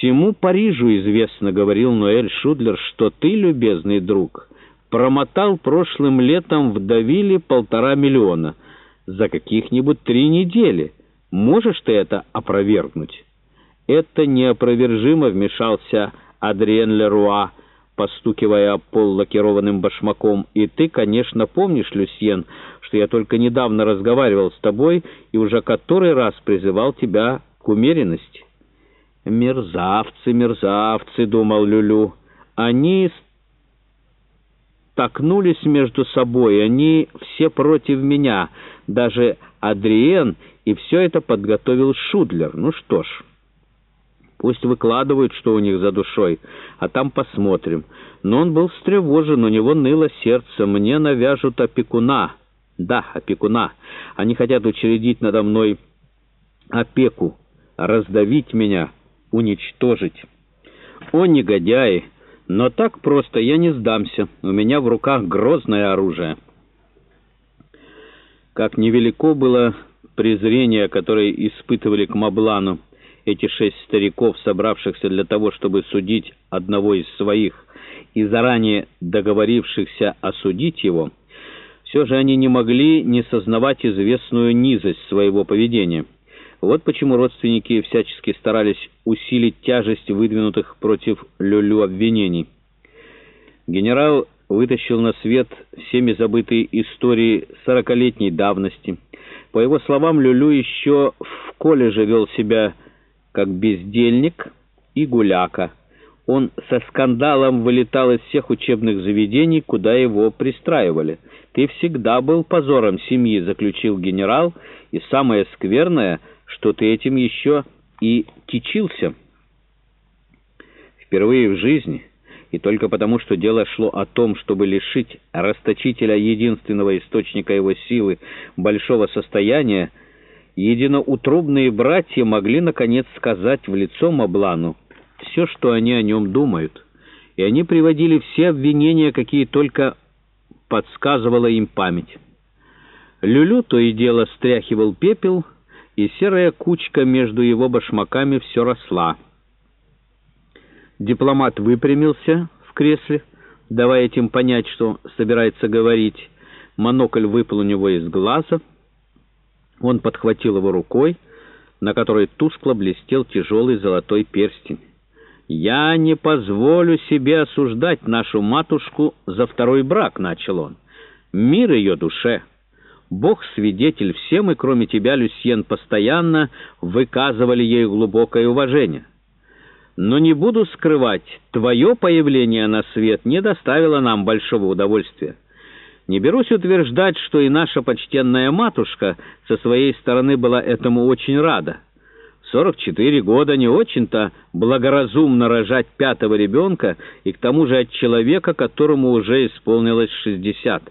Всему Парижу известно, — говорил Ноэль Шудлер, — что ты, любезный друг, промотал прошлым летом в Давиле полтора миллиона за каких-нибудь три недели. Можешь ты это опровергнуть? Это неопровержимо вмешался Адриен Леруа, постукивая об пол лакированным башмаком. «И ты, конечно, помнишь, Люсьен, что я только недавно разговаривал с тобой и уже который раз призывал тебя к умеренности». «Мерзавцы, мерзавцы», — думал Люлю, — «они столкнулись между собой, они все против меня, даже Адриен, и все это подготовил Шудлер. Ну что ж...» Пусть выкладывают, что у них за душой, а там посмотрим. Но он был встревожен, у него ныло сердце. Мне навяжут опекуна. Да, опекуна. Они хотят учредить надо мной опеку, раздавить меня, уничтожить. О, негодяи! Но так просто я не сдамся. У меня в руках грозное оружие. Как невелико было презрение, которое испытывали к Маблану, эти шесть стариков, собравшихся для того, чтобы судить одного из своих и заранее договорившихся осудить его, все же они не могли не сознавать известную низость своего поведения. Вот почему родственники всячески старались усилить тяжесть выдвинутых против Люлю обвинений. Генерал вытащил на свет всеми забытые истории сорокалетней давности. По его словам, Люлю еще в колледже вел себя как бездельник и гуляка. Он со скандалом вылетал из всех учебных заведений, куда его пристраивали. «Ты всегда был позором семьи», — заключил генерал, «и самое скверное, что ты этим еще и кичился». Впервые в жизни, и только потому, что дело шло о том, чтобы лишить расточителя единственного источника его силы, большого состояния, единоутробные братья могли, наконец, сказать в лицо Маблану все, что они о нем думают, и они приводили все обвинения, какие только подсказывала им память. Люлю то и дело стряхивал пепел, и серая кучка между его башмаками все росла. Дипломат выпрямился в кресле, давая этим понять, что собирается говорить. Монокль выпал у него из глаза — он подхватил его рукой, на которой тускло блестел тяжелый золотой перстень. «Я не позволю себе осуждать нашу матушку за второй брак», — начал он. «Мир ее душе. Бог свидетель, все мы, кроме тебя, Люсьен, постоянно выказывали ей глубокое уважение. Но не буду скрывать, твое появление на свет не доставило нам большого удовольствия». Не берусь утверждать, что и наша почтенная матушка со своей стороны была этому очень рада. В 44 года не очень-то благоразумно рожать пятого ребенка, и к тому же от человека, которому уже исполнилось 60.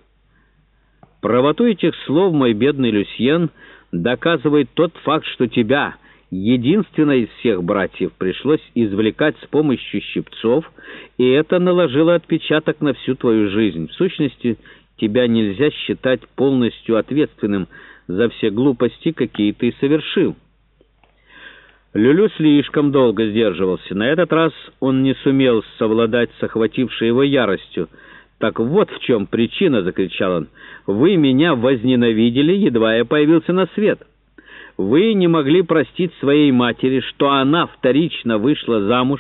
Правоту этих слов, мой бедный Люсьен, доказывает тот факт, что тебя, единственной из всех братьев, пришлось извлекать с помощью щипцов, и это наложило отпечаток на всю твою жизнь. В сущности, тебя нельзя считать полностью ответственным за все глупости, какие ты совершил. Люлю слишком долго сдерживался. На этот раз он не сумел совладать с охватившей его яростью. «Так вот в чем причина!» — закричал он. «Вы меня возненавидели, едва я появился на свет. Вы не могли простить своей матери, что она вторично вышла замуж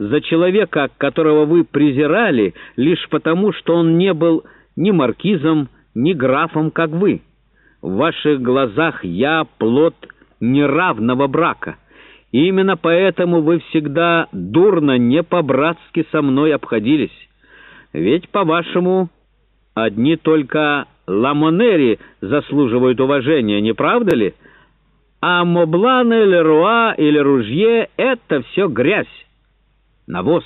за человека, которого вы презирали, лишь потому, что он не был ни маркизом, ни графом, как вы. В ваших глазах я плод неравного брака. Именно поэтому вы всегда дурно, не по-братски со мной обходились. Ведь, по-вашему, одни только ламонери заслуживают уважения, не правда ли? А Мобланы, Леруа или Ружье — это все грязь, навоз».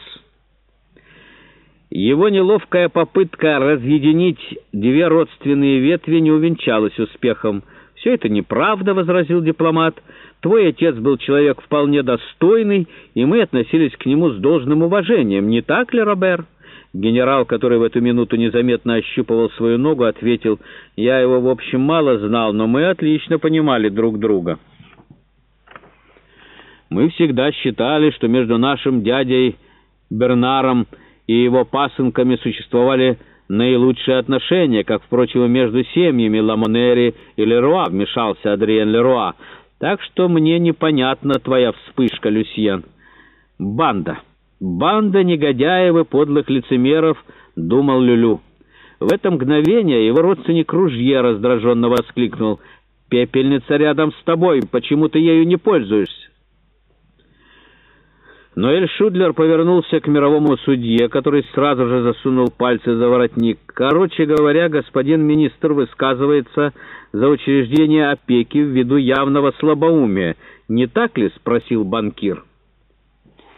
Его неловкая попытка разъединить две родственные ветви не увенчалась успехом. «Все это неправда», — возразил дипломат. «Твой отец был человек вполне достойный, и мы относились к нему с должным уважением. Не так ли, Робер?» Генерал, который в эту минуту незаметно ощупывал свою ногу, ответил, «Я его, в общем, мало знал, но мы отлично понимали друг друга». Мы всегда считали, что между нашим дядей Бернаром и его пасынками существовали наилучшие отношения, как, впрочем, и между семьями Ламонери и Леруа, вмешался Адриен Леруа. Так что мне непонятна твоя вспышка, Люсьен. Банда. Банда негодяев и подлых лицемеров, думал Люлю. В это мгновение его родственник Ружье раздраженно воскликнул. «Пепельница рядом с тобой, почему ты ею не пользуешься?» Но Эль Шудлер повернулся к мировому судье, который сразу же засунул пальцы за воротник. «Короче говоря, господин министр высказывается за учреждение опеки ввиду явного слабоумия. Не так ли?» — спросил банкир.